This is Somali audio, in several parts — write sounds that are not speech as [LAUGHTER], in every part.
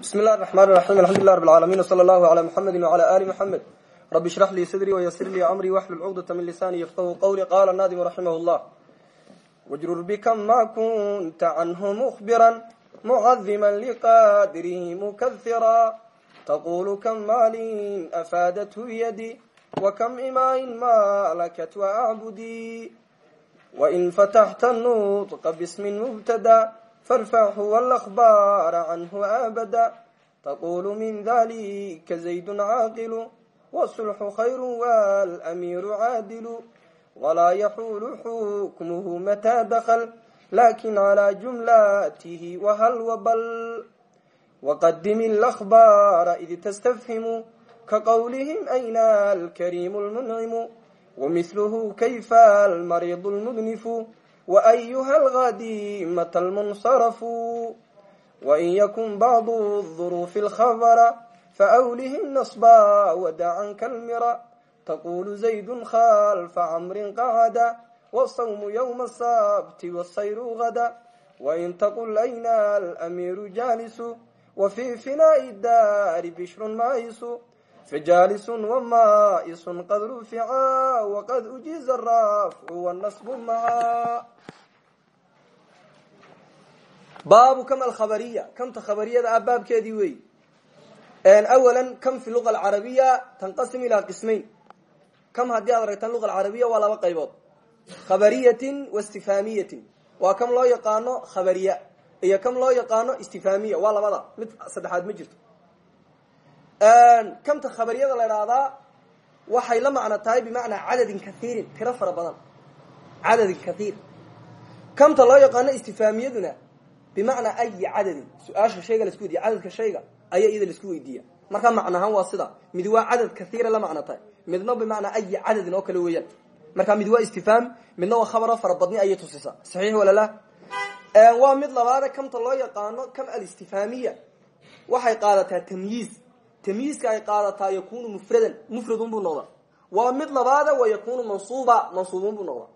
bismi illahi raxmaan raxiim alxamdulilah rab alcaalamiin wsala allahu calaa muxamedi wacala ali muxamed rabi ishrax lii sadrii wayasir lii amrii waxlul cuqdata min lisaani yafqahu qawli. Qaala naadimu raximah llah wajrur bika ma kunta canhu mukhbiran mucadima liqadrihi mukahira taqulu kam maalin afaadathu yadi wakam imaain malakat waacbudi wain fataxta nutqa bismin farfaxu wlahbaara canhu abada taqulu min dalika zaydun caaqilu wasulxu khayru walamiiru caadilu walaa yaxulu xukmuhu mataa dakl laakiin calى jumlatihi wahal wabal waqadimi lahbaara id tastafhimu kaqowlihim ayna alkariimu lmuncimu wamithluhu kayfa almariidu lmudnifu وأyha الغadimة المنصرف وإn ykun bعض الظروف الخبر فأwlh النصبا wdعn kالmra تqul زayd خلف cمr qعda والصوم يوم السبت والصyr غda وإn تqل أyna الأmيr جاlس وفي فناء الdاr بشhr mays فجاlس وmais qad رفca وqad أجiز الرفع والنصب mعا baabu kam alkhabariya kamta khabariyada ah baabkeedii wey awala kam fi luga alcarabiya tanqasim ilaa qismayn kam haddii aad aragtaan luga alcarabiya waa laba qaybood khabariyatin wa istifhaamiyatin waa kam loo yaqaano khabariya iyo kam loo yaqaano istifhaamiya waa labada mid saddexaad ma jirto kamta khabariyada la idhaahdaa waxay la macno tahay bimacnaa cadadin kaiirin tiro fara badan. Cadadin kaiir kamta loo yaqaano istifhaamiyaduna bimacnaa ayi cadadin. Su'aasha shayga lasku weydiya cadadka ayaa iyada la isku weydiiya. Markaa macnahaan waa sida mid waa cadad kaiira la macno tahay midna bimacnaa ayi cadadin oo kale weeyaan. Markaa mid waa istifhaam midna waa khabaro fara badni ayay tusisaa saxiix walala waa mid labaada kamta loo yaqaano kam alistifhaamiya waxay qaadataa tamyiiz tamyiizka ay qaadataa yakunu mufradan mufradun buu noqdaa. Waa mid labaada wa yakunu mansuuba mansuubun buu noqdaa.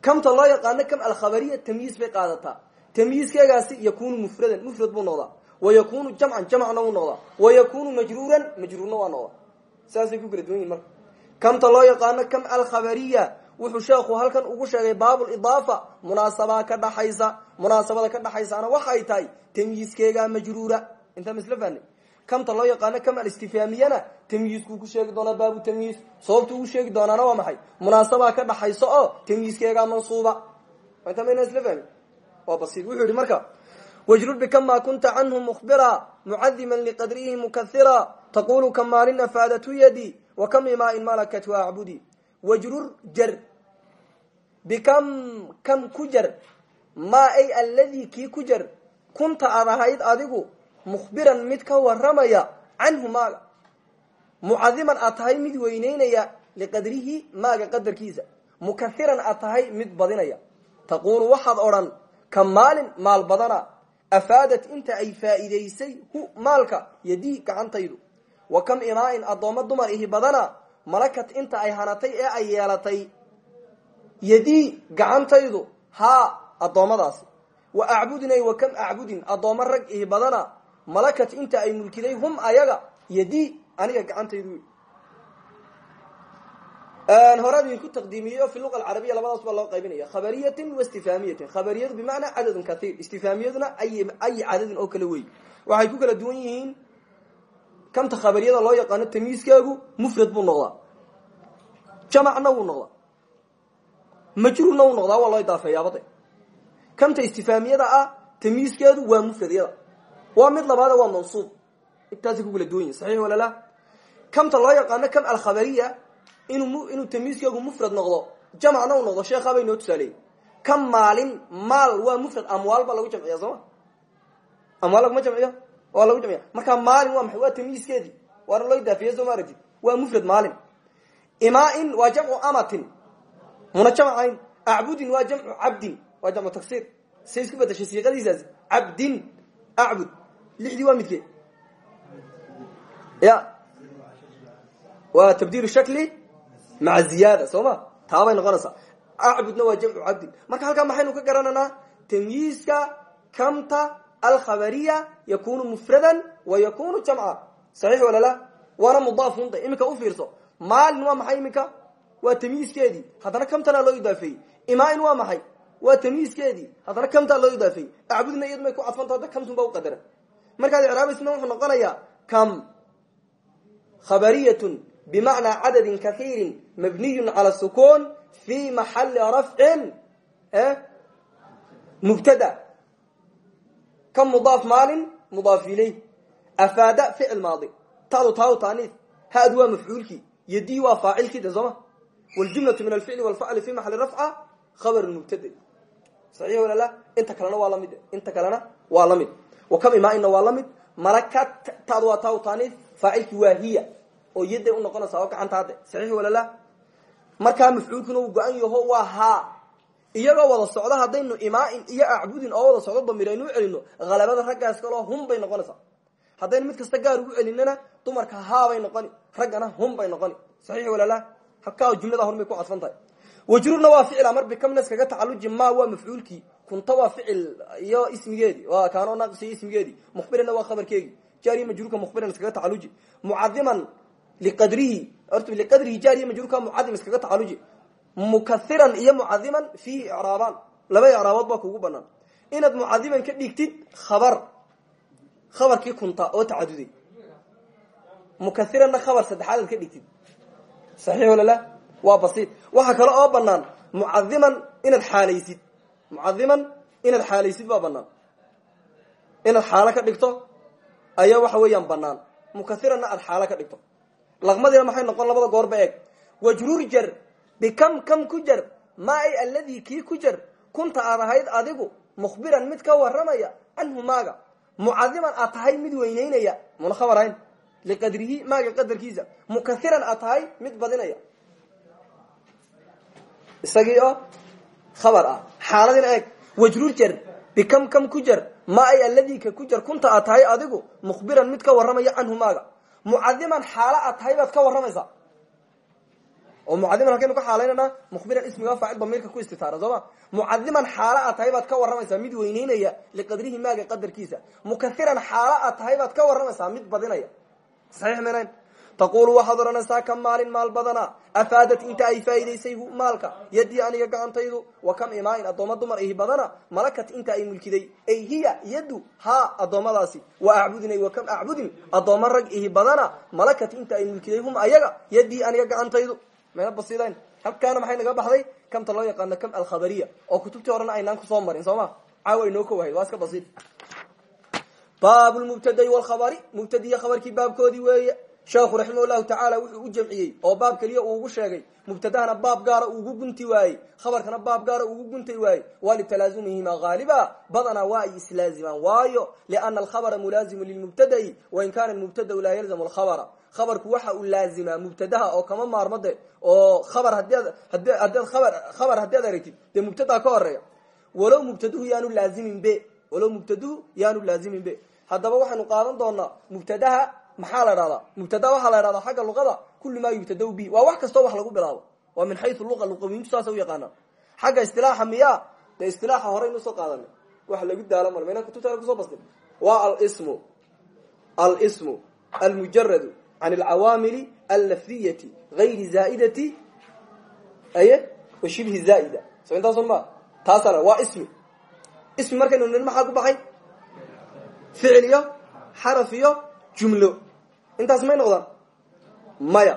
Kamta loo yaqaano kam alkhabariya tamyiis bay qaadataa. Tamyiiskeegaasi yakunu mufradan mufrad buu noqdaa. Wa yakunu jamcan jamcna wuu noqdaa. Wa yakunu majruuran majruurna waa noqdaa. Saasay ku kala duwan yihiin marka. Kamta loo yaqaano kam alkhabariya wuxuu sheekhu halkan ugu sheegay baabulidaafa munaasabaa ka dhaxaysa munaasabada ka dhaxaysaana waxay tahay tamyiiskeegaa majruura intaa masla fahna kamta loo yaqaano kam alistifhaamiyana tamyiiskuu ku sheegi doonaa baabu tamyiis sababtu ugu sheegi doonaana waa maxay? Munaasabaa ka dhaxayso oo tamyiiskeegaa mansuuba intaa mayna isla fahmi waa basiid wuxuu yihi marka wajrur bikama kunta canhu mukhbira mucadima liqadrihi mukahira taqulu kamaalin afaadatu yadi wa kam imaain malakat waacbudi wajrur jar. Bikam kam ku jar? Ay alladii kii ku kunta aad adigu mukhbiran mid ka waramaya canhu maaga. Mucadiman aad tahay mid weyneynaya liqadrihi maaga qadarkiisa. Mukahiran aad tahay mid badinaya. Taquulu waxaad odhan ka maalin maal badana afaadat inta ay faa'iidaysay hu maalka yadii gacantaydu. Wa kam imaa-in addoommo dumar ihi badana malakat inta ay hanatay ee ay yeelatay yadii gacantaydu haa addoommadaasi wa acbudinay wa kam acbudin addoommo rag ihi badana malakat inta ay mulkiday hum ayaga yadii aniga gacantaydu. Horeadin ku taqdiimiyey oo fi luqa alcarabiya labadaas baa loo qaybinaya khabariyatin wa istifhaamiyatin khabariyadu bimacnaa cadadun kaiir istifhaamiyaduna ay ayi cadadin oo kale wey waxay ku kala duwan yihiin kamta khabariyada loo yaqaano tamyiiskeegu mufrad buu noqdaa. Jamacna wuu noqdaa. Majruurna wuu noqdaa waa loo idaafeeyaabade kamta istifhaamiyada ah tamyiiskeedu waa mufradyada waa mid labaada waa mansuub. Intaasay ku kala duwan yihiin saxiix walala kamta loo yaqaano kam alkhabariya inuu inuu tamyiiskeegu mufrad noqdo jamacna uu noqdo sheekhaa bay noo tusaaleeyey kam maalin maal waa mufrad amwaal baa lagu jamciya sooma amwaal laguma jamciyo? Waa lagu jamciya markaa maalin waa maxay? Waa tamyiiskeedii waana loo idaafiye soo ma aragtid waa mufrad maalin. Imaa-in waa jamcu amatin. Muna jamcayn. Acbudin waa jamcu cabdin. Waa jamcu taksiir say isku bedashay siiqadiisaasi cabdin acbud lixdii waa midkee ya waa tabdiilu shakli maca ziyaada soo ma taabay noqonaysaa acbudna waa jamcu cabdin marka halkaa maxaynu ka garanaynaa tamyiiska kamta alkhabariya yakunu mufradan wa yakunu jamca saxiix walala waana mudaafunta iminka ufiirso maalin waa maxay iminka waa tamyiiskeedii haddana kamtanaa loo idaafeeyey imaain waa maxay waa tamyiiskeedii haddana kamtaa loo idaafeeyey acbudna iyadu may ku cadfanta hadda kamtun baa uqadaran markaad icraabaysna wuxuu noqonayaa kam khabariyatun bimacnaa cadadin kahiirin mabniyun cala sukuun fi maxali rafcin mubtada ka mudaaf maalin mudaaf iley afaada ficil maadi tadu taa taaniif hadu waa mafcuulkii yadii waa faacilkii de sooma wljumlatu min alficli walfacli fi maxali rafca khabar mubtada saxiix wala la inta kalena waa la mid inta kalena waa wakam imaaina waa la mid malaka tadu waa taa taaniif faacilkii waa hiya. Oo yaday unoqonaysa oo gacanta hadde saxiix wala la? Markaa mafcuulkuna uu go-an yaho waa haa. Iyagoo wada socdo haddaynu imaain iyo acbudin oo wada socdo damir aynu u celino halabada raggaas kaloo hum bay noqonaysaa. Haddaynu mid kasta gaar ugu celinana dumarka haabay noqoni raggana hum bay noqoni. Saxiix walala halkaa jumlada hormay ku cadfan tahay. Wajrurna waa ficil amar bikamnas kaga tacaluji ma waa mafcuulkii kunta waa ficil iyo ismigeedi. Waa kaanoo naaqisiyo ismigeedi. Mukhbirana waa khabarkeegi. Jaariya majruurka mukhbiran iskaga tacaluji mucadiman liqadrihi orta liqadrihi jaariya majruurka mucadim iskaga tacaluji mukairan iyo mucadiman fiihi icraabaan laba icraabood baa kugu banaan. Inaad mucadiman ka dhigtid khabar. Khabarkii kunta oo tacaduday mukairanna khabar saddexaad aad ka dhigtid. Saxiix walala waa basiid waxaa kale oo banaan mucadiman inaad xaalaysid mucadiman inaad xaalaysid baa banaan inaad xaalo ka dhigto ayaa waxa weeyaan banaan mukairanna aad xaalo ka dhigto. Laqmadiina maxay noqon labada goorba eeg. Wajruur jar bikam kam ku jar maa ay alladii kii ku jar kunta aad ahayd adigu mukhbiran mid ka waramaya canhu maaga. Mucadiman aad tahay mid weyneynaya muna khabar ahayn liqadrihi maaga qadarkiisa. Mukairan aad tahay mid badinaya. Isagii oo khabar ah xaaladina eeg wajruur jar bikam kam ku jar maa ay alladii ka ku jar kunta aad tahay adigu mukhbiran mid ka waramaya canhu maaga mucadiman xaalo aad tahay ka waramaysaa oo mucadiman halkaynu ka xaalaynana mukhbiran ismiga faacil damiirka ku istitaara sooma mucadiman xaalo aad tahay baad ka waramaysaa mid weyneynaya liqadrihi maaga qadarkiisa mukairan xaalo aad tahay baad ka waramaysaa mid badinaya. Saxiix manayn taqulu waxaad odhanaysaa ka maalin maal badana afaadat inta ay faa'idaysay maalka yadii aniga gacantaydu wa kam imaain addooma dumar ihi badana malakat inta ay mulkiday ay hiya yadu haa addoommadaasi wa acbudinay wa kam acbudin addooma rag ihi badana malakat inta ay mulkiday hum ayaga yadii aniga gacantaydu mayna basiidayn halkaana maxay naga baxday kamta loo yaqaano kam alkhabariya oo kutubtii horena aynaan ku soo marin soo ma caawa inoo ka wahayd waa iska basiid baab lmubtadai walkhabari mubtadiya sheekhu raximah llahu tacaala wuxuu u jamciyey oo baab keliya uu ugu sheegay. Mubtadahana baab gaara uugu gunti waayey. Khabarkana baab gaara ugu guntay waayey. Waa litalaazumihima haaliba badanaa waa ay islaazimaan waayo liana alkhabara mulaazimu lilmubtada'i wain kana mubtadau laa yalzamu alkhabara. Khabarku waxa uu laazimaa mubtadaha oo kama maarmade oo khabar hadaad khabar haddii ad aragtid dee mubtadaa ka horreeya walow mubtaduhu yaanu laazimin be. Walow mubtaduhu yaanu laazimin be. Haddaba waxaynu qaadan doonaa mubtadaha maxaa la dhahdaa mubtada waxaa la dhahdaa xagga luqada kulli maa yubtada bi waa wax kastoo wax lagu bilaabo. Waa min xayu lua luqawiintu saasa u yaqaanaan. Xagga istilaaxa miya dee istilaaxa horeynu soo qaadana wax lagu daalo mal mayna kutubta ku soo bastin. Waa alsmu alsmu almujaradu can alcawaamili allafdiyati gayri zaaidati. Aye wa shibhi zaaida. So intaasun ma? Taasa waa ismi. Markaynu nin maxaa ku baxay? Ficil iyo jumlo. Intaas may noqdaan maya.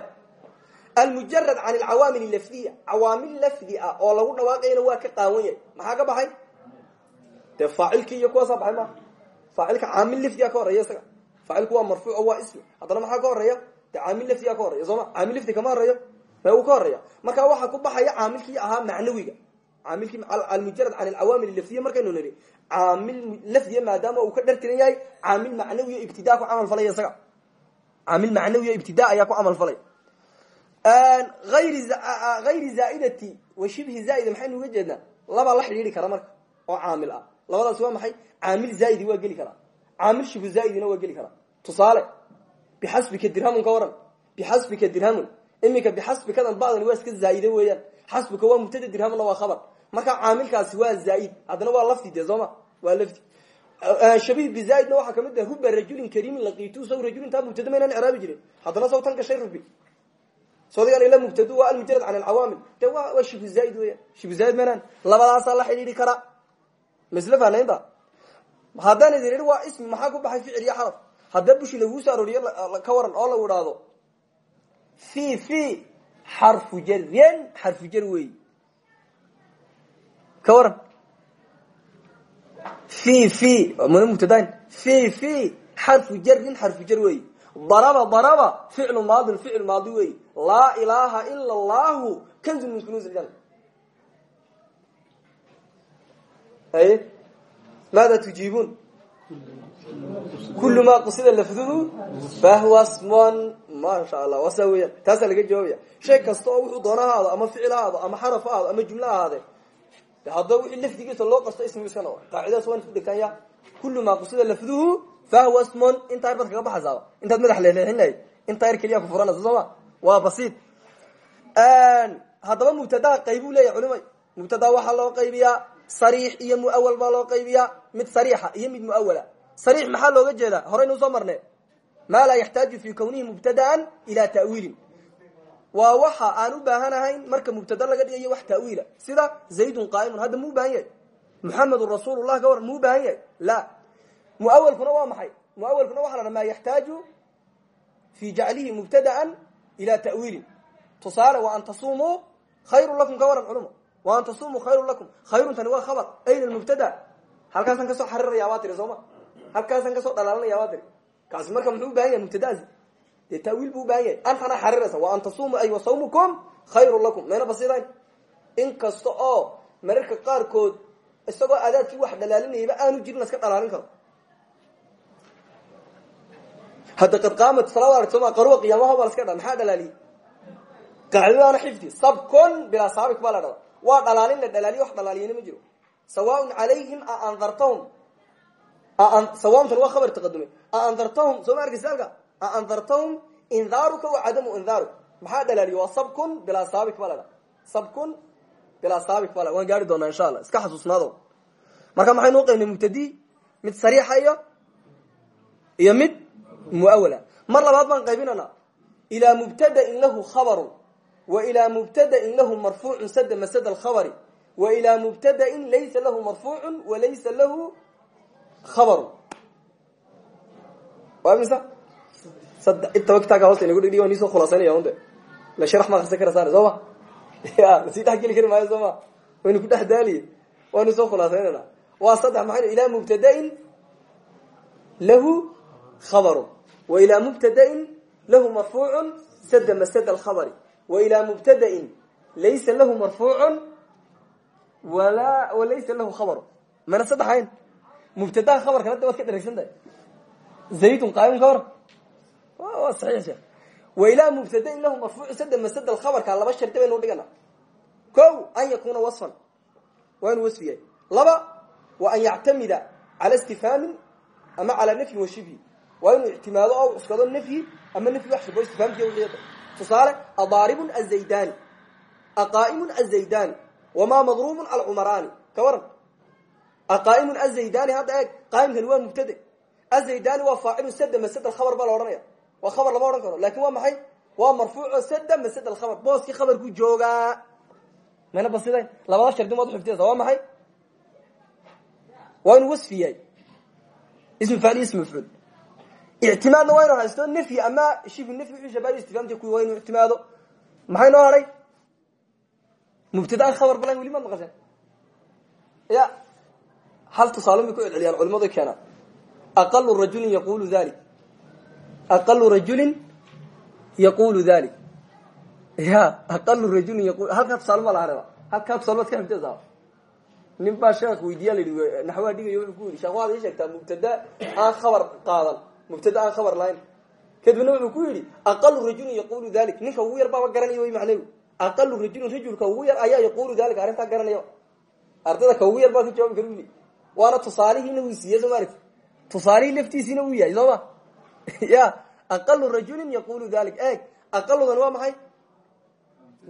Almujarad can alcawaamil lafdiya. Cawaamil lafdi ah oo lagu dhawaaqayana waa ka qaawan yahay. Maxaa ka baxay? Dee faacilkii iyo kuwaasaa baxay ma faacilka caamil lafdiga ka horreeya isaga. Faacilku waa marfuuc waa ismi. Haddana maxaa ka horreeya dee caamil lafdiga ka horeya sooma marka waxaa ku baxaya caamilkii ahaa macnawiga. Caamilkii almujarad can alcawaamil lafdiya markaynu nidhi caamil lafdiya maadaama uu ka dhartiran yahay caamil macnawiyo ibtidaa ku camal falaya isaga. Caamil macnawiyo ibtidaa ayaa ku camal falay. Ayri zaaidati wa shibhi zaaida maxaynu uga jeednaa labaa la xidhiiri kara marka oo caamil ah. Labadaas waa maxay? Caamil zaaidi waa geli karaa caamil shibhu zaaidina waa geli karaa tusaale bixasbika dirhamun ka waran. Bixasbika dirhamun. Iminka bixasbikadan badan waa iska zaaide weeyaan. Xasbika waa mubtada dirhamuna waa khabar marka caamilkaasi waa zaaid haddana waa lafdi dee sooma waa lafdi. Shabiih bizaaidna waxaa ka mid ah ruba rajulin kariimin laqiitu saw rajulin taa mubtada maynaan icraabi jirin. Haddana saw tan gashay rubi sodigan ila mubtadu waa almujarad can alcawaamil de wa waa shibu zaaid weyan shibu zaaid maynaan labadaasaa la xidhiidhi kara. Masle fanaynta haddaan idin waa ismi maxaa ku baxay ficil iyo xaraf? Haddee bushi laguu soo arooriyo ka waran oo lagu idhaahdo fi fi xarfu jaryen xarfu jar wey ka waran fi xarfu jarin xarfu jar wey daraba daraba. Ficlu maadin ficil maadi wey laa ilaaha ila allahu kanzun min kunuuz iljanna aye maada tujiibuun kul ma qusida lafduhu fahwa smon masha allah waa saa weeyaan. Taasaa laga jawaabaya. Shay kasta oo wuxuu doona ahaado ama ficil ahaado ama xaraf ahaado ama jumlo ahaade haddaba wixii lafdigiisa loo qasto ismigu iska noqo qaacidadaas waan isku dhegtanya kulu ma qusida lafduhu fahwa smon intaa yar baad kaga baxaysaaba intaad madax leeleexin lahayd intaa yar keliya ku furanaysa soo ma? Waa basiid. Haddaba mubtadaha qaybuu leeyahy culimay. Mubtada waxaa loo qaybiyaa. Sariix iyo muawal baa loo qaybiyaa. Mid sariixa iyo mid muawala sariix maxaa looga jeedaa? Horaynu u soo marne maa laa yaxtaaju fi kawnihi mubtadaan ila ta'wiilin waa waxa aan u baahanahayn marka mubtada laga dhigayo wax ta'wiila. Sida zaydun qaa'imun hadda muu baahan yahay muxamedun rasuulullah ka waran muu baahan yahay la. Muawalkuna waa maxay? Muawalkuna waxa la dha maa yaxtaaju fi jaclihi mubtadaan ila ta'wiilin. Tusaale wa an tasumuu khayru lakum ka waran wa an tasumuu khayru lakum. Khayruntani waa khabar. Ayna mubtada. Halkaasaan ka soo xariraya baa tiri sooma halkaasaan ka soo dhalaalinaya baa tiri. Kaasi marka muxuu ubahan yahay dee tawiil buu ubahan yahay antana xariraysa wa an tasumu ay wa sawmukum khayru lakum mayna basidayn in kasta oo mararka qaarkood isagoo adaadkii wax dhalaalinayaba aanu jirin laska dhalaalin karo hadda qad qaamat salaad arag sooma qaruwa qiyaamaha baa laska dha maxaa dhalaaliyey qaacidadaana xifdi sabkon bilaa saabik baa la dhada waa dhalaalin la dhalaaliyo wax dhalaaliyana ma jiro sawaaun calayhim a andartahum sawaamtan waa khabar taqadumay aandartahum soo ma arkaysa halka aandartahum indaaruka wa cadamu indaaru maxaa dhalaaliyo waa sabkun bilaa saabik baa la dhaha sabkun bilaa saabik baa la waan gaari doonaa insha allah iska xasuusnaado marka maxaynu uqaynay mubtadi mid sariixa iyo iyo mid muawala mar labaad baan qaybinana ilaa mubtadain lahu khabarun wa ilaa mubtadain lahu marfuucun sada masad alkhabari wa ilaa mubtadain laysa lahu marfuucun wa laysa lahu khabaru intaba kitaabka hoosta inagu dhigdhig waa niisoo khulaasaynaya unde la sharax ma akrisan karasaan soo ma? [LAUGHS] Ya la sii dhex geli kari maayo soo ma? Waynu ku dhex daaliye. Waanu soo khulaasaynayna waa saddex maxaynu ilaa mubtadain lahu khabaru. Wa ilaa mubtadain lahu marfuucun sada masad alkhabari. Wa ilaa mubtadain laysa lahu marfuucun wala walaysa lahu khabaru. Mana saddexayn? Mubtadaha khabarkan hadda waad ka dharagsan tahay. Zaydun qaa'imun ka war waa saxiix sheekh wa ilaa mubtadain lahu marfuucu sada masad alkhabarka laba shardi baynu dhigana ko an yakuna wasfan. Waa inu wasfi laba wa an yactamida cala istifhaamin ama calaa nafyin wa shibhi. Waa inuu ictimaado oo cuskado nafyi ama nafyi wax shabo istifhaamkiy wixii tusaale adaaribun azaydani aqaa'imun azaydani wamaa madruubun alcumaraani. Ka waran. Aqaa'imun azaydani hadda eeg. Qaa'imkani waa mubtade. Azaydani waa faacilu sada masad alkhabar baa la odhanaya waa khabar lama odhan karo. Lakin waa maxay? Waa marfuuco sada masad alkhabar booskii khabarku joogaa mana basidayn labada shardi maad uxifdiyaysa waa maxay? Waa inuu wasfi yahay ismi faacil ismi mafcuul ictimaadna waa inu ama shibu nafyi wixii shabahi istifhaamti kuwi waa inuu ictimaado. Maxay noo hadhay mubtada khabar balan weli maad maqasheen ya hal tusaale ku celceliyaan culimadu keenaan aqalu rajulin yaqulu dalik aqalu rajulin yaqulu dalik ya aqalu rajulin yaqul halkaa tusaale ma laha reba halkaa tusaale maad ka xifdiyaysaa nin baa sheekh weydiiya la yidhi naxwaa dhigayo wuxuu ku yidhi sheekh waxaad ii sheegtaa mubtada aan khabar qaadan mubtada aan khabar lahayn. Kadibna wuxuu ku yidhi aqalu rajulin yaqulu dalik ninka ugu yar baaba garanaya way macnehu aqalu rajulin rajulka ugu yar ayaa yaqulu dalika arrintaa garanaya ardayda ka ugu yar baa ka jawaabi [LAUGHS] ya aqalu rajulin yaqulu dalik eeg aqaludan waa maxay?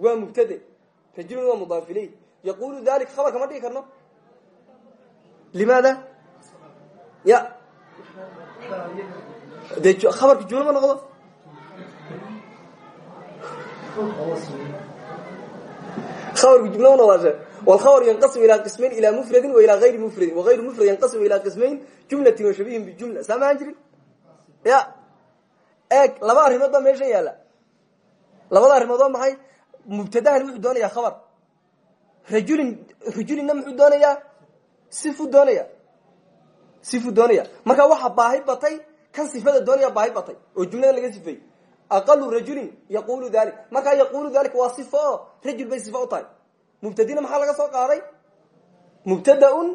Waa mubtade rajulin waa mudaaf iley yaqulu dalik khabar kama dhigi karno? Limaada? Ya. Dee khabarka jumla ma noqdo? Abarku jumla ma noqdashe wlkhabr yanqasimu ilaa qismayn ilaa mufradin wa ilaa ayri mufradin. Waayru mufrad yanqasimu ilaa qismayn jumlatin wa shabihin bijumla ya eeg laba arrimood baa meeshan yaalla. Labada arrimood waa maxay? Mubtadahan wuxuu doonayaa khabar. Rajulin rajulinna muxuu doonayaa? Sifu doonaya sifu doonaya marka waxaa baahi batay kan sifada doonaya baahi batay oo jumlada laga sifeeyey. Aqalu rajulin yaqulu dalik markaa yaqulu dalik waa sifo oo rajul bay sifo u tahay. Mubtadina maxaa laga soo qaaday? Mubtadaun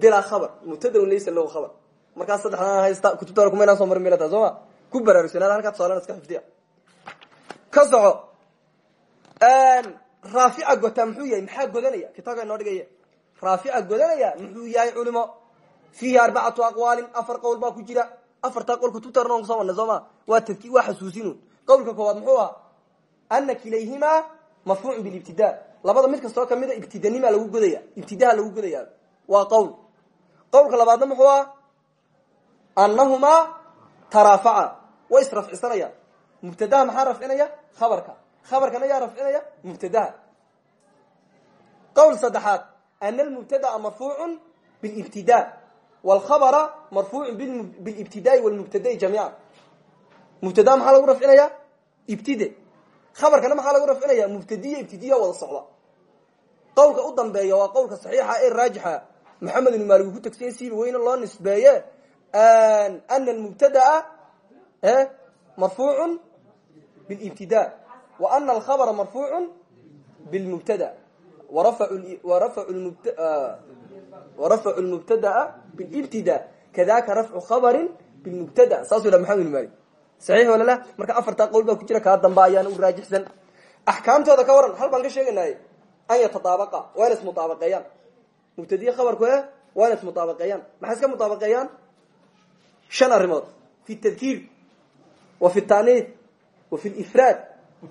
bilaa khabar. Mubtadaun laysa lahu khabar markaas saddexdaan haysta kutubta kumaynaan soo marin milata sooma ku baraarugsanaada halkaa tusaalena iska xifdiya ka soco. Raafica gotaa muxuu yahay? Maxaa godanaya? Kitaabka inoo dhigaya. Raafica godanaya muxuu yahay culimo. Fiihi arbacatu aqwaalin afar qowl baa ku jira. Afartaa qowl kutubta on ku soo marnay sooma waa tadki waa xasuusinun qowlka koowaad muxuu aha ana kilayhimaa marfuucun bilibtida labada mid kastoo kamida ibtidanima lagu godaya ibtidaha lagu godaya waa qowl. Qowlka labaadna muxuu ah anahumaa taraafaca way israfcisanayaan mubtadaha maxaa rafcinaya khabarka khabarkana yaa rafcinaya mubtadaha qowl saddexaad ana almubtadaa marfuucun bilibtida wlkhabra marfuucu bilibtidaai wlmubtadai jamiica mubtadaha maxaa lagu rafcinaya ibtide khabarkana maxaa lagu rafcinaya mubtadiya ibtidiya wada socda qowlka u dambeeya waa qowlka saxiixa ee raajixa maxamed ibn maalik uu ku nisbeeye ana almubtadaa marfuucu bilibtida wa ana alkhabra marfuucu bilmubtada warafacu lmubtadaa bilibtida kadaka rafcu khabari bilmubtada saasuu yha maxamed ibn maalik saxiix walala marka afartaa qowl ku jira kaa damba u raajixsan axkaamtooda ka waran hal baan ka sheeganay an yatadaabaqa waa ina ismutaabaqeeyaan mubtadiye khabarku e waa ina ismutaabaqeeyaan maxay iska mutaabaqeeyaan shan arrimood fi tadkiir wa fi taaniid wa fi lifraad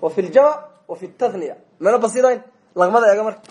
wa fi ljamc wa fi tahniya mena basidayn laqmada eega marka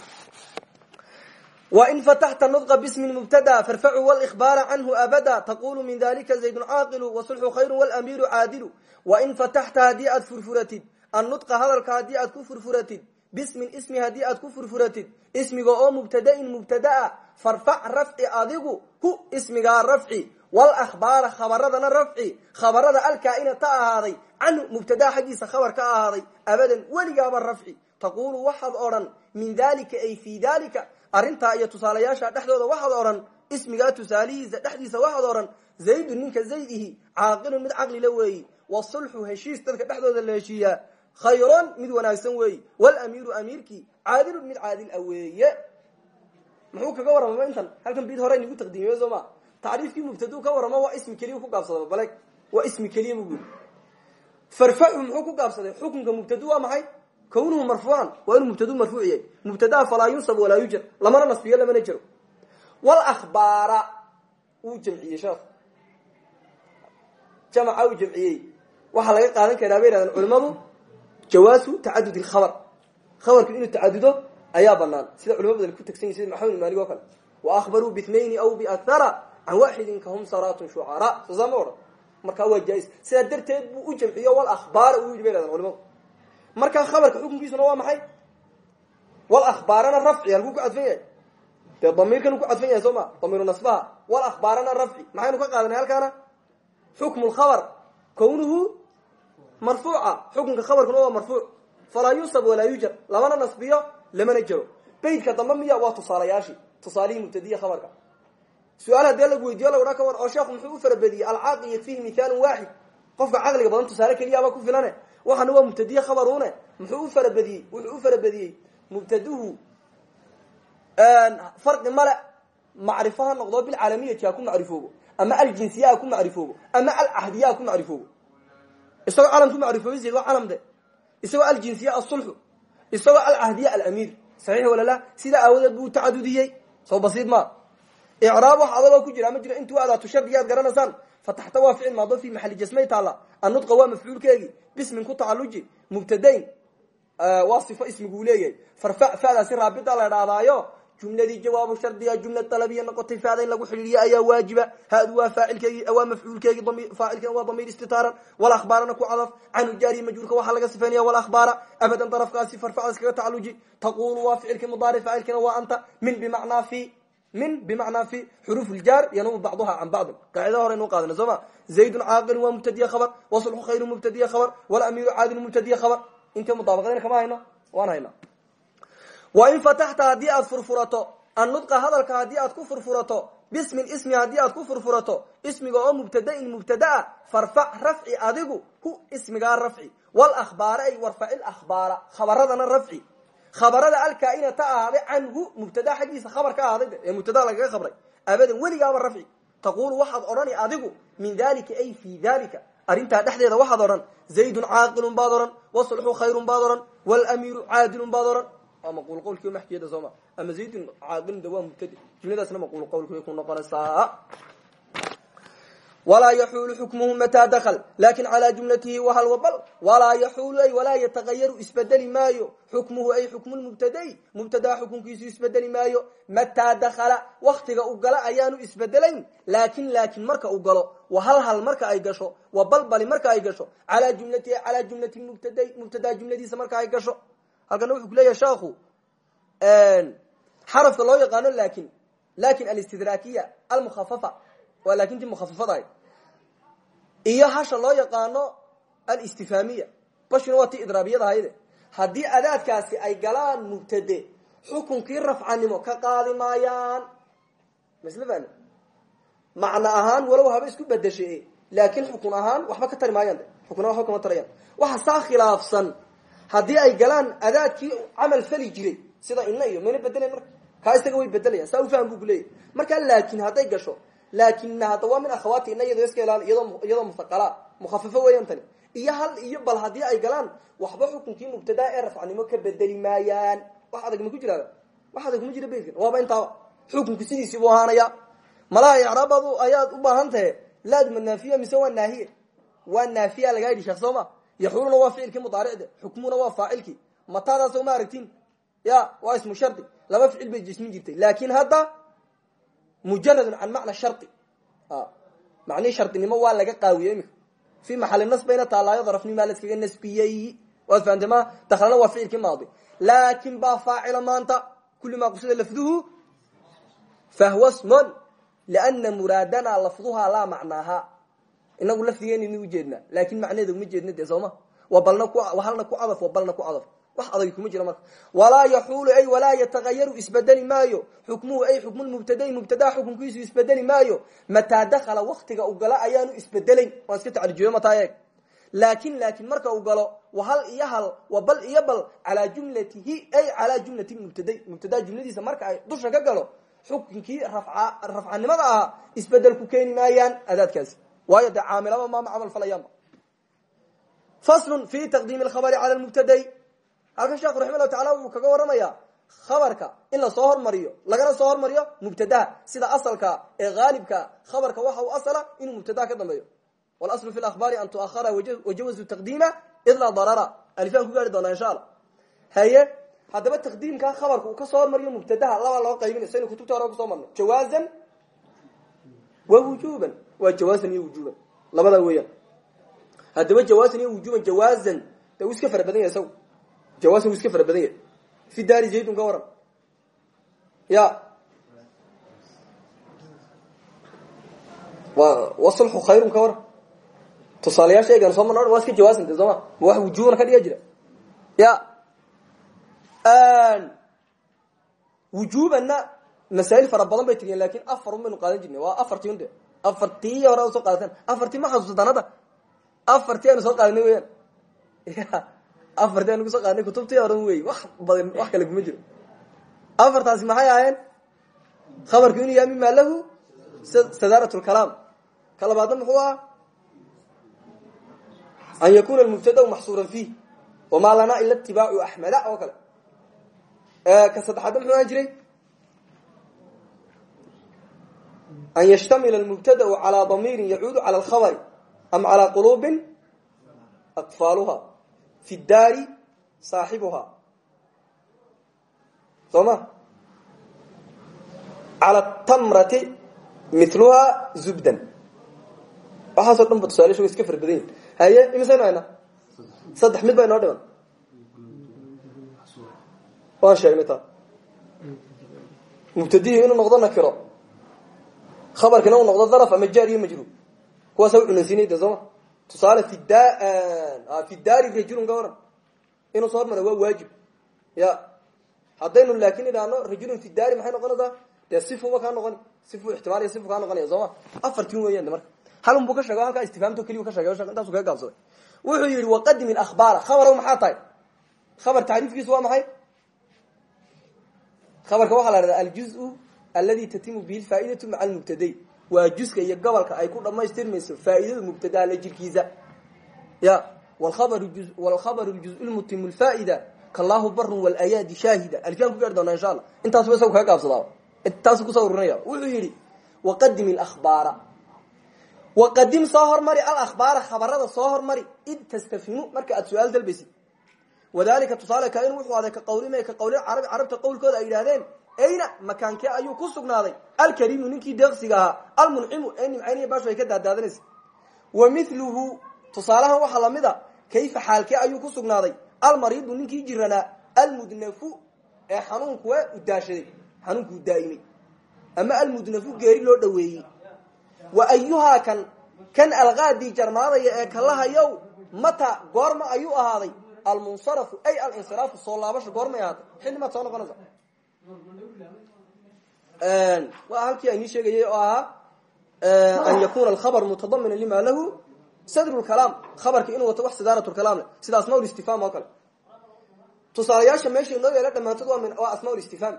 wain fataxta nudqa bismi mubtada farfacu wlihbaara canhu abada taqulu min dalika zaydun caaqilu wasulxu khayru wlamiiru caadilu wain fataxta haddii aad furfuratid annudqa hadalka haddii aad ku furfuratid bismin ismi haddii aad ku furfuratid ismiga oo mubtadain mubtadaa farfac rafci adigu hu ismigaa rafci wlahbaara khabaradana rafci khabarada alkaa-inata ahaaday canhu mubtadaa xaggiisa khabar ka ahaaday abadan weligaaba rafci. Taqulu waxaad odhan min dalika ay fi dalika arrintaa iyo tusaalayaasha dhexdooda waxaad odhan ismigaa tusaalihiisa dhexdiisa waxaad odhan zaydun ninka zaydihi caaqilun mid caqlila weeyi wasulxu heshiis dadka dhexdooda la heshiiyaa khayron mid wanaagsan weeyi walamiiru amiirkii caadilun mid caadil a weeye. Muxuu kaga warramama intan? Halkan bid hore nigu taqdiimiye soo ma tacriifkii mubtaduu ka warramo waa ismi keliya ku gaabsadaba bale waa ismi keliya bu guri farfacu muxuu ku gaabsaday xukunka mubtadu waa maxay? Kownuhu marfuucan waa inuu mubtadu marfuuc yahay. Mubtadaa falaa yunsab walaa yujar lamana nasbiyo lamana jero wlahbaara wuu jamciyey sheekh. Jamca uu jamciyey. Waxaa laga qaadan karaa bay yhahdeen culimadu jawaasu tacadud lkhabar khabarku inuu tacadudo ayaa banaan sida culimo badan ku tegsan yihiin sida maxamed maalig oo kale. Wa ahbaruu bithnaini aw biakthara can waxidin kahum saratun shucara soo saa ma odhan waa jaa-is darteed buu u jamciyo walahbaara uu yidhi bay markaa khabarka xukunkiisuna waa maxay walahbaarana rafci halkuu ku cadfan yahay dee ku cadfan yahay soo ma nasbaha walahbaarana rafci maxaynu ka qaadanay halkaana xukmu lkhabar kownuhu marfuuca xukunka khabarkuna waa marfuuc falaa yunsab walaa yujar lamana nasbiyo lamana jero beydka dambe waa tusaalayaashii tusaalihii mubtadiya khabarka su'aal haddee lagu weydiyo lagu dhaa ka war oo sheekhu muxuu u farabediyey alcaaqi yakfihi mithaalun waaxid qofka caqliga badan tusaale keliyaaba ku filane. Waxaana waa mubtadiye khabarune muxuu u farabediyey wuxuu u farabediyey mubtaduhu farqi male macrifo ha noqdo bilcaalamiyati ha ku macrifoobo ama aljinsiya ha ku macrifoobo ama alcahdiya ha ku macrifoobo. Isagoo calam ku macrifoobay waa calam de. Isagoo aljinsiya asulxu isagoo alcahdiya alamiir. Saxiix walala sidaa aawadeed buu tacadudiyey. Soo basiid icraab wax adagoo ku jira ma jiro intuu adaatu shardigaad garanaysaan fataxta waa ficil maado fi maxali jasmay taalla annudqa waa mafcuulkeegi bismin ku tacaluji mubtadayn waa sifo ismiguu leeyahay farfac fadaasi raabita la idhaahdaayo jumladii jawaabu shardiga jumla dalabiya noqotay faada in lagu xidhiiriya ayaa waajiba haadu waa faacilkeygii waa mafcuulkeygii faacilkeen waa damiir istitaaran walakhbaarana ku cadaf canhu jaariya majhuulka waxaa laga sifeynaya walakhbaara abadan darafkaasi farfacda iskaga tacaluji taqulu waa ficilkii mudaaric faacilkiina waa anta min bimacnaa fi min bimacnaa fi xuruuf ljaar yanumu bacduha can bacdin. Qaacida hore inu qaadana soo ma? Zaydun caaqilun waa mubtadiya khabar wasulxu khayrun mubtadiya khabar walamiiru caadilun mubtadiya khabar. Intee mudaabaqadayna kama hayno? Waan hayna wain fataxta haddii aad furfurato annudqa hadalka haddii aad ku furfurato bismin ismi haddii aad ku furfurato ismiga oo mubtadain mubtadaa farfac rafci adigu hu ismigaa rafci walakhbaara ay warfacil akhbaara khabaradana rafci khabarada alkaainata ahaaday canhu mubtada xaggiisa khabar ka ahaaday ee mubtada lagaga khabray. Abadan weligaaba rafci. Taqulu waxaad odhani adigu min dalika ay fi dalika arrintaa dhexdeeda waxaad odhan zaydun caaqilun baad odhan wasulxu khayrun baad odhan walamiiru caadilun baad odhan. Waa maquul qawlkii maxkiyada sooma ama zaydun caaqilun de waa mubtadi. Jumladaasna maquul qawlki way ku noqonaysaa walaa yaxuulu xukmuhu mataa dakl laakiin calaa jumlatihi wahal wabal walaa yaxuulu ay walaa yatagayaru isbedeli maayo xukmuhu ay xukmu lmubtada'i mubtadaa xukunkiisu isbedeli maayo mataa dakala waktiga u gala ayaanu isbedelayn laakin laakin marka u galo wahal hal marka ay gasho wabalbali marka ay gasho calaa jumlatihi calaa jumlati mubtada mubtadaa jumladiisa marka ay gasho halkana wuxuu kuleyahay sheekhu xarafka loo yaqaano laakiin laakiin alistidraakiya almukhafafa waa laakintii mukhafafadahay iyo hasha loo yaqaano alistifhaamiya bashina waa ti idraabiyada hayde. Haddii adaadkaasi ay galaan mubtade xukunkii rafcanimo ka qaadi maayaan. Masl macno ahaan walow haba isku bedeshe laakin xukun ahaan waxba ka tari maayaan de. Xukuna waxba kama tarayaan. Waxa saa khilaafsan. Haddii ay galaan adaadkii camal fali jiray sida ina iyo mayna bedelayn marka. Kaa isaga way bedelayan saa ufaham bu kuleyahy markaa laakin hadday gasho laakina hadda waa min akhawaati ina iyado iska ilaali iyadoo iyadoo mustaqala mukhafafo weeyaan tani. Iyo hal iyo bal haddii ay galaan waxba xukunkii mubtadaa ee rafcnimo ka bedeli maayaan. Wax adag ma ku jiraada wax adag kuma jira beydkan waaba intaaba xukunku sidiisii buu ahaanaya. Malaha icraabadu ayaad u baahan tahe laadma naafiya mise waa naahiye waa naafiya lagaa yidhi sheekh soo ma yaxuluna waa ficilkii mudaaricde xukmuna waa faacilkii mataadaasoo ma aragtin ya waa ismu shardi. Laba ficil bay jismin jirtay. Laakin hadda mujaradun can macna shari macnihii shardinimo waa laga qaawiye imika fi maxali nasbayna taalaayo darafnimaa laskaga nasbiyey. Waad fahamtay ma daklana waa ficilkii maadi. Laakin baa faacila maanta kuli maa qusida lafduhu fahwa smon liana muraadana lafduhaa laa macnaaha. Inagu lafdigeeni ujeednaa laakin macneeda uma jeedna dee sooma wa balna halna ku wax adag kuma jira marka. Walaa yaxuulu ay walaa yatagayaru isbedeli maayo. Xukmuhu ay xukmu mubtadai mubtadaa xukunkiisu isbedeli maayo. Mataa dakala waktiga u galo ayaanu isbedelayn. Waan iska tacalijuyo mataa eeg laakin laakin marka uu galo wa hal iyo hal wa bal iyo bal calaa jumlatihi ay calaa jumlati mubtaday mubtadaa jumladiisa marka ay dusha ka galo xukunkii rafca rafcanimada ahaa isbeddel ku keeni maayaan adaadkaasi. Waayo dee caamilaba maama camal falayaanba. Faslun fi taqdiimi alkhabari cala lmubtaday halkan sheekhu raxima llahu tacala kaga waramaya khabarka in la soo hormariyo lagana soo hormariyo mubtadaha sida asalka ee haalibka khabarka waxa uu asala inuu mubtadaha ka dambeeyo. Walaslu fi lakhbaari an tuahara wajawazu taqdiima id laa darara alifaan ku gaari doonaa insha alla haye haddaba taqdiimka khabarka uu ka soo hormariyo mubtadaha labaa loo qaybinay saynu kutubta hore ku soo marnay jawaazan wa wujuban waa jawaazan iyo wujuban labadaa weeyaan. Haddaba jawaazan iyo wujuban jawaazan de uu iska fara yahay jawaasan wuu iska fara badan yahay fi daari zaydun ka waran ya wa wasulxu khayrun ka waran tusaalayaasha eegan soo marna waa iska jawaasan de sooma ma wax wujuban ka dhiga jira ya wujubanna masaa'il fara badan bay tiriyeen laakiin afar un baynu qaadan jirnay waa afartii un de afartii hore soo qaadateen afartii ma xasuusataan hadda afartii aynu soo qaadanay weyaan ya afartii aynu ku soo qaadnay kutubtii horan wey wax badan wax kale kuma jiro. Afartaasi maxay ahayen khabarku inuu yahay mima lahu sadaarat lkalaam ka labaadna muxuu aha an yakuna lmubtada maxsuuran fiih wamaa lanaa ila itibaacu axmeda oo kale. Ka saddexaadna muxuu ahaan jiray an yashtamila lmubtadau calaa damiirin yacuudu cala alkhabari am calaa quluubin aqfaaluha fi daari saaxibuhaa soo ma cala tamrati miluhaa zubdan waxaasoo dhan ba tusaale iska fara badan yihiin haye imisaynu haynaa saddex mid baa inoo dhiman waan sheegnay taa mubtadihi inuu noqdo nakiro khabarkina uu noqdo daraf ama jaar iyo majruur kuwaasa ucunansiinay de sooma tusaale fi da fi daari rajulun ka waran inuu soo hormara waa waajib ya haddaynu laakin idhaahno rajulun fi daari maxay noqonaysaa dee sifuba kaa noqoni sifu ixtimaaliya sifu kaa noqonaya sooma afartin weeyaan de marka halun buu ka sheego halkaa istifhaamto keliyu ka sheegay intaasu kaga gaabsaday wuxuu yihi waqadim ilakhbaara khabarow maxaa tahay khabar tacriifkiisu waa maxay khabarka waxaa la hahda aljuzu aladi tatimu bihi lfaa'idatu maca almubtaday waa juska iyo gobolka ay ku dhamaystirmayso faa'iidada mubtadaha la jirkiisa. Ya wlkhabaru ljuzu lmutimu lfaa'ida kallahu barun walayaadi shaahida. Alifyaan ku gaari doonaa insha allah. Intaasuba isagu kaga gaabsadaa intaasu ku soo ururinaya. Wuxuu yihi waqadim ilakhbaara waqadim soo hormari alakhbaara khabarada soo hormari id tastafhimu marka aad su'aal wadalika tusaale ka in wuxuu ka qawlima ka qawli carabi carabta ay yidhahdeen ayna makaankee ayuu ku sugnaaday. Alkariimu ninkii deeqsiga ahaa. Almuncimu ee nimcaynaya baashu ay ka daadaadanaysa. Wa miluhu tusaalahan waxaa la mid a kayfa xaalkee ayuu ku sugnaaday. Almariidu ninkii jiranaa almudnafu ee xanuunku waa udaashaday xanuunkuu daa'imay ama almudnafu geeri loo dhoweeyey. Wa ayuhaa kan kan alqaadii jarmaadaya ee kalahayow mata goorma ayuu ahaaday. Almunsarafu ay alinsiraafu soo laabasho goormay ahaatay xilli maad soo noqonaysa waa halkii aynii sheegayay oo ahaa an yakuna alkhabar mutadamina lima lahu sadru lkalaam khabarka inuu wato wax sidaarat lkalaam le sida asmaa listifham oo kale. Tusaalayaasha meesha inoo yeela dhamaantood waa asmaa listifham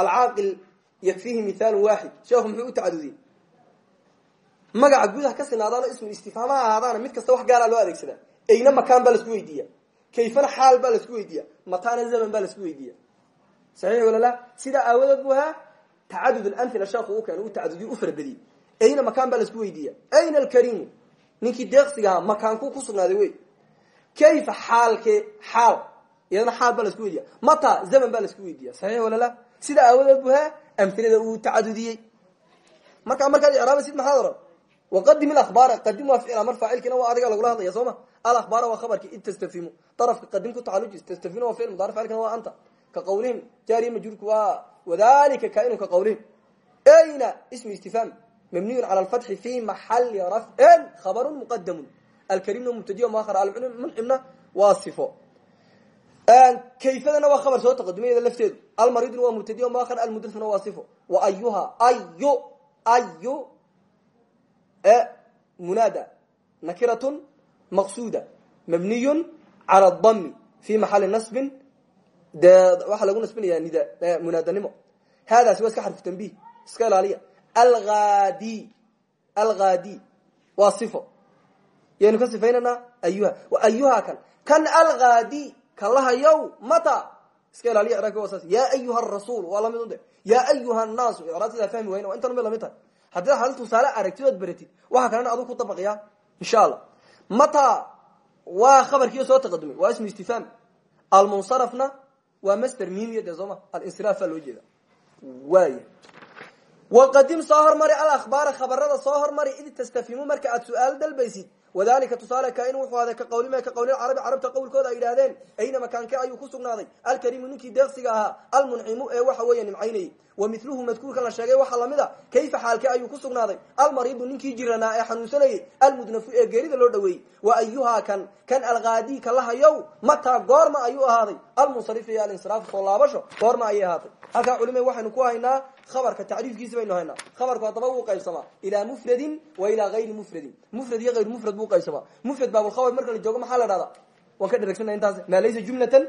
alcaaqil yakfihi mithaalu waaxid sheekhu muxuu u tacadudiyey. Magaca gudaha ka sinaadaano ismu istifhaam ha ahaadaana mid kasta wax gaalaa loo adeegsadaa ayna makaan baa lasku weydiiya. Kayfana xaal baa lasku weydiiya. Mataana zaman baa lasku weydiiya. Saxiix walala sidaa aawadeed bu ahaa tacadud alamhila sheekhu u keena u tacadudiy u farabadiyey ayna makaan baa lasku weydiiya. Ayna alkariimu ninkii deeqsigahaa makaankuu ku sugnaaday wey. Kayfa xaalkee xaal? Iyadana xaal baa lasku weydiiya. Mata zaman baa lasku weydiiya. Saxiix walala sidaa aawadeed bu ahaa amhilada uu tacadudiyey markaa markaad icraabaysid maxaad oran waqadim ilakhbaara qadim waa ficil amar faacilkiina waa adiga lagula hadlaya soo ma? Alakhbaara waa khabarki id tastafimu darafka qadim ku tacaluji tastafimuna waa ficil mudaari facilkina waa anta ka qawlihim jaariya majruurku waa wadalika kainu ka qawlihim ayna ismu istifhaam mabniyun cala alfatxi fi maxali rafcin khabarun muqadamun alkarimna mubtadiya muahar almuncimna waa sifo. Kayfadana waa khabar soo taqadumay lafteedu. Almariduna waa mubtadiya muahar almudrasuna waa sifo. Wa ayuha ayu ayu munaada nakiratun maqsuda mabniyun cala dami fi maxali nasbin dee waxaa lagu nasbinaya nida munaadanimo haadaasi waa iska xarfu tanbih iska ilaaliya. Aladi alghadi waa sifo. Yaynu ka sifaynanaa ayuha ayuha kan kan alghadi kalahayow mata? Iska ilaaliya iraabka waa saas. Ya ayuha rasuul waa la mid unde ya ayuha naasu icraab sidaa fahmi wayna waa intan mid la mid tahay. Haddii hal tusaale aragtidood beratid waxaa kalena adug ku dabaqaya insha allah mata waa khabarkiio soo taqadumay waa ismu istifhaam almunsarafna waa master mimiya dee sooma alinsiraaf baa loo jeeda waaya waqadim soo hormari alakhbaara khabarada soo hormari id tastafimu marka aad su'aal dalbaysid wadalika tusaale kain wuxuu aday ka qawlima ka qawli carabi carabta qowlkooda ay yidhahdeen ayna makaanke ayuu ku sugnaaday. Alkariimu ninkii deeqsiga ahaa almuncimu ee waxa weeye nimcaynayay wa miluhu madkuurkan la sheegay waxaa la mid a kayfa xaalke ayuu ku sugnaaday? Almariidu ninkii jiranaa ee xanuunsanayay almudnafu ee geerida loo dhoweeyey wa ayuhaa kan kan alkaadi kalahayow mataa goorma ayuu ahaaday. Almunsarif iyo alinsiraafu soo laabasho goorma ayay ahaatay. Halkaa culima waxaynu ku haynaa khabarka tacriifkiisi baynu haynaa. Khabarku haddaba wuu qaybsamaa. Ilaa mufradin wa ilaa hayri mufradin. Mufrad iyo hayr mufrad buu qaybsamaa. Mufrad baabulkhabar marka la joogo maxaa la dhahdaa waan ka dheragsana intaas maa laysa jumlatan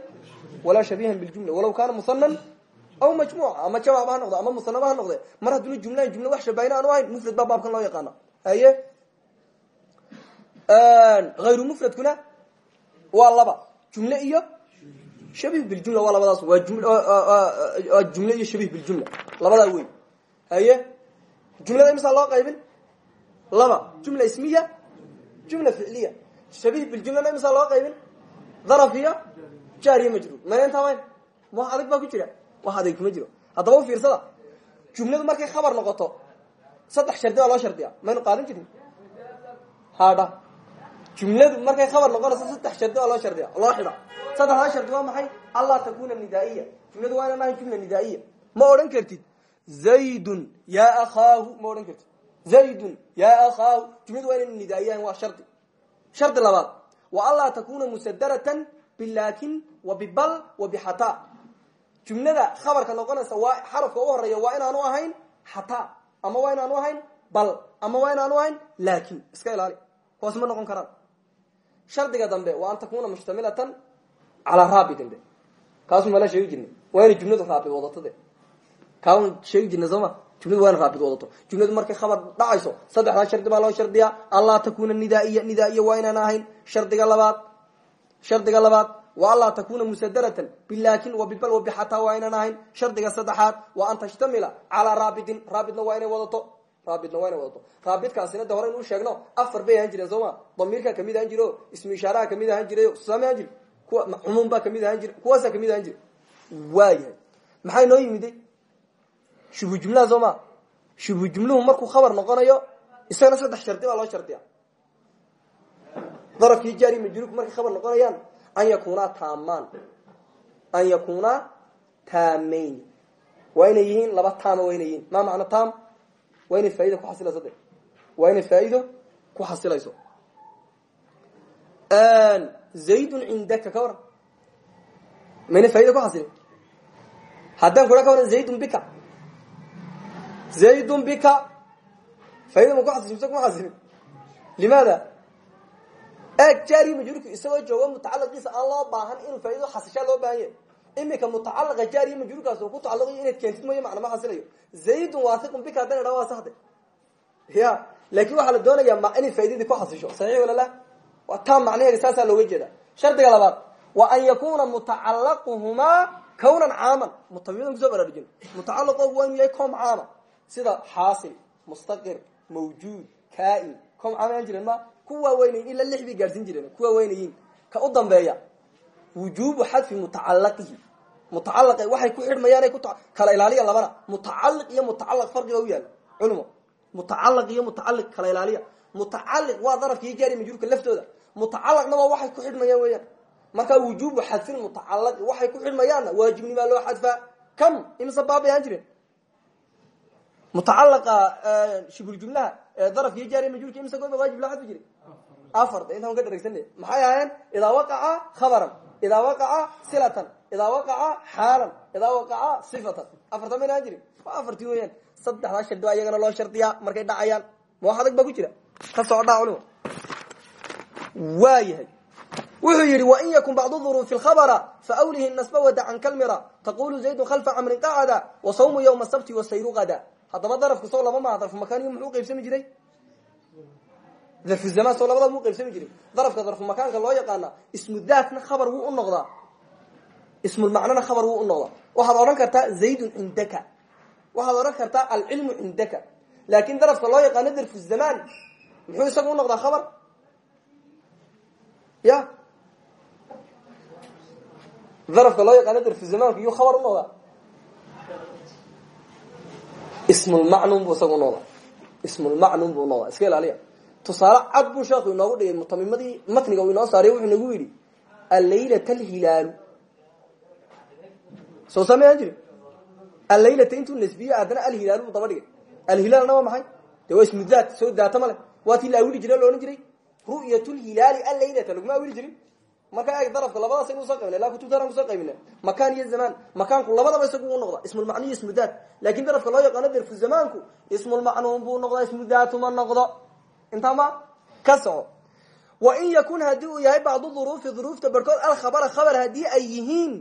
walaa shabihan biljumla walaw kaana musanan aw majmuuca. Ama jawaab ha noqde ama musanaba ha noqde. Mar hadduna jumlaan jumla wax shabahin aanu ahayn mufrad baa baabkan loo yaqaana haye? Hayru mufradkuna waa laba. Jumle iyo shabih biljumla waa labadaas. Waa jumle iyo shabih biljumla labadaa wey haye? Jumlada imisaa loo qaybin? Laba. Jumla ismiya jumla ficliya. Shabih biljumlana imisaa loo qaybin? Daraf iyo jaar iyo majruur mana intaa mayn wax adag baa ku jira. Wax adag kuma jiro. Haddaba u fiirsada. Jumladu markay khabar noqoto saddex shardi baa loo shardiya maynu qaadan jirin. Hadha jumladu markay khabar noqonayso saddex shardi baa loo shardiya loo xidha. Saddexdaa shardi waa maxay? Allah takuna nidaaiya. Jumladu waa inaan ahayn jumla nidaaiya. Ma odhan kartid zaydun ya akhaahu ma odhan kartid. Zaydun ya akhaahu jumladu waa inaynu nidaaiyahan waa shardi. Shardi labaad wa anlaa takuna musadaratan bilaakin wa bibal wa bixataa jumlada khabarka noqonaysa waa xarafka u horreeya waa inaanu ahayn xataa ama waa inaanu ahayn bal ama waa inaanu ahayn laakin. Iska ilaali. Kuwaas ma noqon karaan. Shardiga dambe waa an takuna mushtamilatan calaa raabidin de kaasu mala sheegi jirnay. Waa inay jumladu raabid wadato de kaan sheegi jirnay sooma jumladu waa ina raabid wadato jumladu markay khabar dhacayso saddexdaa shardi baa loo shardiya anlaa takuna nidaaiya nidaaiya waa inaan ahayn. Shardiga labaad shardiga labaad wa anlaa takuna musadaratan bilaakin wa bibal wa bixataa waa inaan ahayn. Shardiga saddexaad wa an tashtamila calaa raabidin raabidna waa inay wadato. Raabidna waa inay wadato. Raabidkaasina de hore inuu sheegno afar bay ahaan jireen sooma damiirkaa ka mid ahaan jire o ismu ishaaraha ka mid ahaan jiray saame ahaan jiri kuwa cumuum baa ka mid ahaan jira kuwaasaa ka mid ahaan jira waayahay. Maxaa inoo yimiday shubhu jumlaha soo ma shubhu jumluhu markuu khabar noqonayo isagana saddex shardi baa loo shardiya darafkii jaari majruurku markay khabar noqonayaan? An yakunaa taamaan. An yakunaa taamayn waa laba taama waa inay yihiin. Ma macno taam? Waa inay faaida ku xasilayso de waa inay faa'ido ku xasilayso? Zaydun cindaka ka waran. Mayna faaida ku xasilin haddaan kula ka zaydun bika zaydun bika faaida ma ku xasilin mise kuma xasilin limaada eeg jaari majruurku isagoo joogo mutacalaqiisa aan loo baahan inuu faa'ido xasishaa loo baahan yahay imika mutacalaqa jaariya majruurkaas uu ku tacalaqayo inaad keentid mooye macna ma xasilayo zaydun waasiqun bika haddaan idhaha waa saxde ya laakin waxaa la doonayaa ma inay faaidadii ku xasisho saxiix wala la taa macnaheeda saasaa looga jeeda shardiga labaad wa an yakuna mutacalaquhumaa kawnan caaman mutamimidan ku soo baraarujin waa sida xaasil mustaqir mawjuud kain com caama aan jiren ma kuwaa weynayin ila lix bay gaadhsiin jireen kuwaa weynayiin ka u dambeeya wujubu xadfi mutacalaqihi mutacalaq waxay ku xidhmayaan ku kala ilaaliya labana. Mutacaliq iyo mutacalaq farqiba u yaalla culmo mutacalaq iyo mutacaliq kala ilaaliya. Mutacaliq waa darafkii jaari majruurka laftooda. Mutacalaqna waa waxay ku xidhmayaan weeyaan. Markaa wujubu xadfin mutacalaqi waxay ku xidhmayaanna waajibnimaa loo xadfaa. Kam imse baabay ahaan jireen mutacalaqa shibhuljumlaha darafkii jaari majruurka imse goyba waajib loo xadfi jiray afar de intaan ka dharagsanne maxay ahaayeen idaa waqaca khabaran idaa waqaca silatan idaa waqaca xaalan idaa waqaca sifatan afarta mayna ahaan jirin waa afartii weeyaan saddexdaa shardi baa iyagana loo shardiyaa markay dhacayaan ma wax adag baa ku jira ka soo dhaa culimo waa yahay wuxuu yidhi wain yakun bacdu duruufi lkhabra faawlihi nasba wadacan kalmira taqulu zaydun khalfa camrin qacada wa sawmu ywma sabti wasayru qada haddaba darafku soo laba maha darfu makaaniyo muxuu qaybsami jiray? Darfu zamaan soo labada muu qaybsami jiray. Darafka darfu makaanka loo yaqaana ismu daatna khabar wuu u noqdaa. Ismulmacnona khabar wuu u noqdaa. Waxaad odhan kartaa zaydun cindaka waxaad odhan kartaa alcilmu cindaka laakin darafka loo yaqaano darfu zamaan muxuu isagu u noqdaa khabar? Ya? Darafka loo yaqaano darfu zamaanku iyuu khabar u noqdaa ismulmacnun buu isaga u noqdaa ismulmacnun buu unoqdaa iska ilaaliya. Tusaale cad buu sheekhu inoogu dhigay. Mutamimadii matniga uu inoo saaray wuxuu nagu yidhi allaylat alhilaalu. Soo sameeyaan jiri. Allaylata intuu nasbiye haddana alhilaal buu daba dhigay. Alhilaalna waa maxay? De waa ismu daat soo daata ma leh. Waa tii la awili jira loodhan jiray. Ru'yat lhilaali allaylata. Laguma awili jirin markaa eeg darafka labadaas aynu soo qaybina ilaa kutubtaan ku soo qaybina makaan iyo zamaan. Makaanku labadaba isagu u noqda ismulmacnu iyo ismu daat laakin darafka loo yaqaano darfu zamaanku ismulmacnuun buu noqdaa ismu daatuma noqdo. Intaa ma ka soco wa in yakun haddii yahay bacdu duruufi duruufta barhkood alkhabara khabar haddii ay yihiin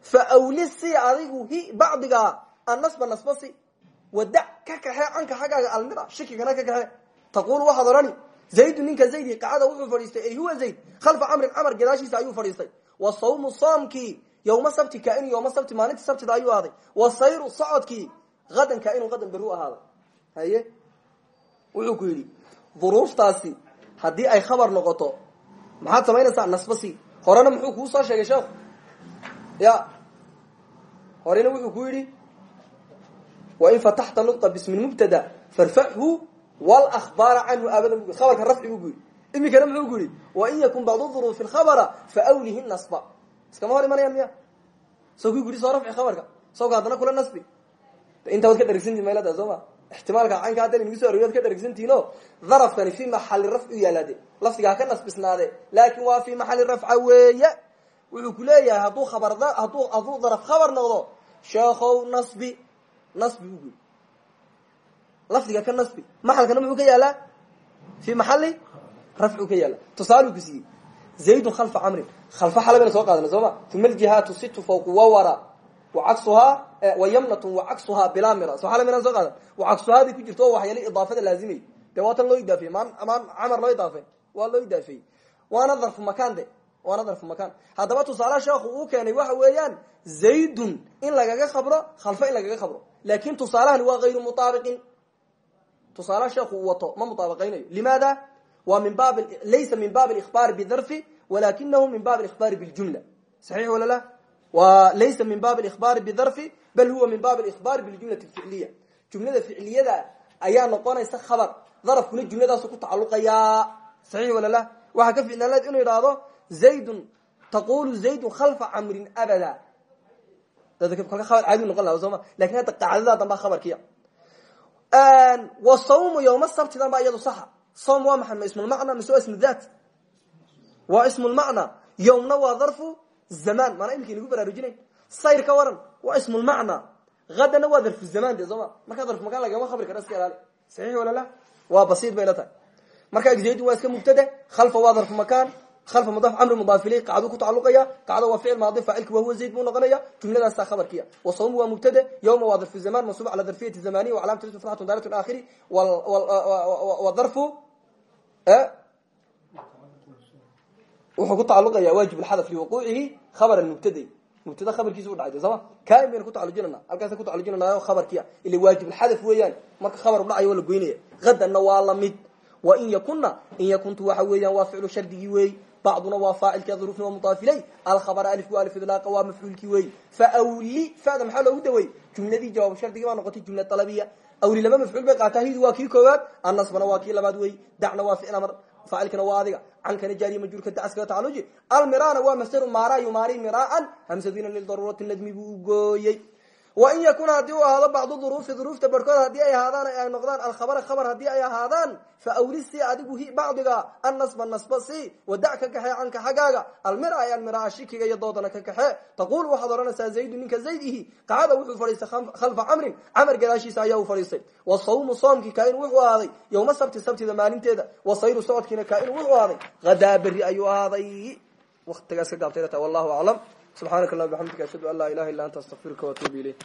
fa awli si adigu hi bacdigaa annasba nasba si wada ka kaxe canka xaggaaga almira shikigana ka kaxe. Taqulu waxaad odhani zaydu ninka zaydi qacada wuxuu fadhiistay ay huwa zayd. Khalfa camrin camar gadaashiisa ayuu fadhiistay. Wa sawmu soomkii yowma sabti kaainu yowma sabti maalinta sabtida ayuu ahaaday. Wa sayru socodkii hadan kaainu hadan beru ahaaday. Haye? Wuxuu ku yidhi duruuftaasi haddii ay khabar noqoto maxaad samaynaysaa nasbasi horena muxuu kuu soo sheegay sheekhu? Ya. Horena wuxuu ku yidhi wain fataxta nudqa bismi mubtada farfachu wlahbaara canhu abadan bu khabarka rafci bu guyiri iminkana muxuu gu yidhi wain yakun bacdu duruufi lkhabara faawlihi nasba iskama hor imanayaan miya? Soo ku guri soo rafci khabarka. Sawka haddana kula nasbi. Inta waad ka dharigsantii maylada soo ma? Ixtimaalka caynka hadda inagu so aroriy ad ka dharigsantiino darafkani fi maxali rafc u yaalaade. Lafdiga ha ka nasbisnaade laakin waa fi maxali rafca weeye. Wuxuu ku leeyahay hadduu khabar hadduu daraf khabar noqdo sheekow nasbi nasbi bu lafdiga ka nasbi maxalkana muxuu ka yaalaa? Fi maxali rafcu ka yaalla. Tusaalu ku siiyey. Zaydun khalfa camrin khalfa xala bayna soo qaadana soo ma? Uma aljihaatu situ fawqu wawara. Wacagsuhaa wayamnatun wacagsuhaa bilaa mira soo xala maynaan soo qaadan wacagsuhaadii ku jirto oo waxyaala idaafada laazimay. Dee waa loo idaafeyey maan amaan camar loo idaafey waa loo idaafeeyey waana darfu makaan de. Waana darfu makaan. Haddaba tusaalaha sheekhu uu keenay waxa weeyaan zaydun in lagaga khabro khalfa in lagaga khabro laakin tusaalahani waa hayru mutaabiqin tusaalaha sheekhu uu wato ma mutaabaqaynayo limaada wa min bab laysa min bab اخباr bdrfi walakinahu min bab اخباr bاljumla صaxiix wala la wa laysa min bab اخباr bdrfi bal huwa min bab اخباr bاljumlati الficliya jumlada ficliyada ayaa noqonaysa khabar darafkuna jumladaasu ku tacaluqayaa saxiix wala la waxaa ka ficnaanleed inuu idhaahdo zaydun taqulu zaydun khalfa camrin abada kolka khabar caadi noqon laha sooma lakin hadda qacdada dambaa khabarkiya wasawmu yawma sabtidan baa iyadu saxa. Som waa maxay? Ma ismulmacna mise waa ismu that waa ismulmacna yowmna waa darfu zaman. Maana imika inagu baraarujinayn. Sayr ka waran waa ismulmacna hadana waa darfu zaman de sooma markaa darfu makaan lagama khabri kara iska ilaali. Saxiix wala la? Waa basiid bay la tahay. Marka zaydun waa iska mubtade khalfa waa darfu makaan alfa mudaf amri mudaaf iley qacduu ku tacaluqaya qacda waa ficil maadi faacilki wahuwa zayd buu noqonaya jumladaasaa khabarkiya wasawmu waa mubtade yawma waa darfu zaman mansuub cala darfiyati zamaniya wacalaamatu ismu fatxatun daaratu aakhiri wa darfu wuxuu ku tacaluqaya waajib lxadaf liwuquucihi khabaran mubtade mubtada khabarkiisa u dhacay sooma kain baynu ku tacalujinana halkaasa ku tacalujinana khabarkiya ila waajib lxadaf weeyaan marka khabar u dhacayo waa la goynaya hadanna waa la mid wain yakuna in yakuntu waxa weeyaan waa ficlu shardigii weey bacduna waa faacilka duruufna waa mudaaf iley alkhabr alifku alif idlaaqa waa mafcuulkii wey faawli fada maxaa loogu dawey jumladii jawaab shardigii baa noqotay jumla talabiya awli laba mafcuul bay qaataa hidu waa kii koowaad annasbana waa kii labaad wey dacna waa ficil amar faacilkana waa adiga cankana jaariya majruurka dacaskaga tacaluji almirana waa masdaru maara yumaari miraan hamsadina lidaruurati nadmi buu u gooyey wain yakun haddii uu ahaado bacdu duruufi duruufta barhkood haddii ay ahaadaan ay noqdaan alkhabara khabar haddii ay ahaadaan fa awlisi adigu hi bacdiga annasba nasba si wadac ka kaxee canka xaggaaga almira ay almiraa shikiga iyo doodana ka kaxee. Taquul waxaad odhanaysaa zaydu ninka zayd ihi qacada wuxuu fadhiistay khalfa camrin camar gadaashiisa ayaa uu fadhiistay. Wasawmu soomkii kaain wuxuu ahaaday yowma sabti sabtida maalinteeda wasayru socodkiina kaain wuxuu ahaaday hadaa ayuu ahaaday watigaas ka gaabtay subxaanaka allah bxamdika ashhadu an laa ilaha illa anta astaqfiruka waatuubu ilayk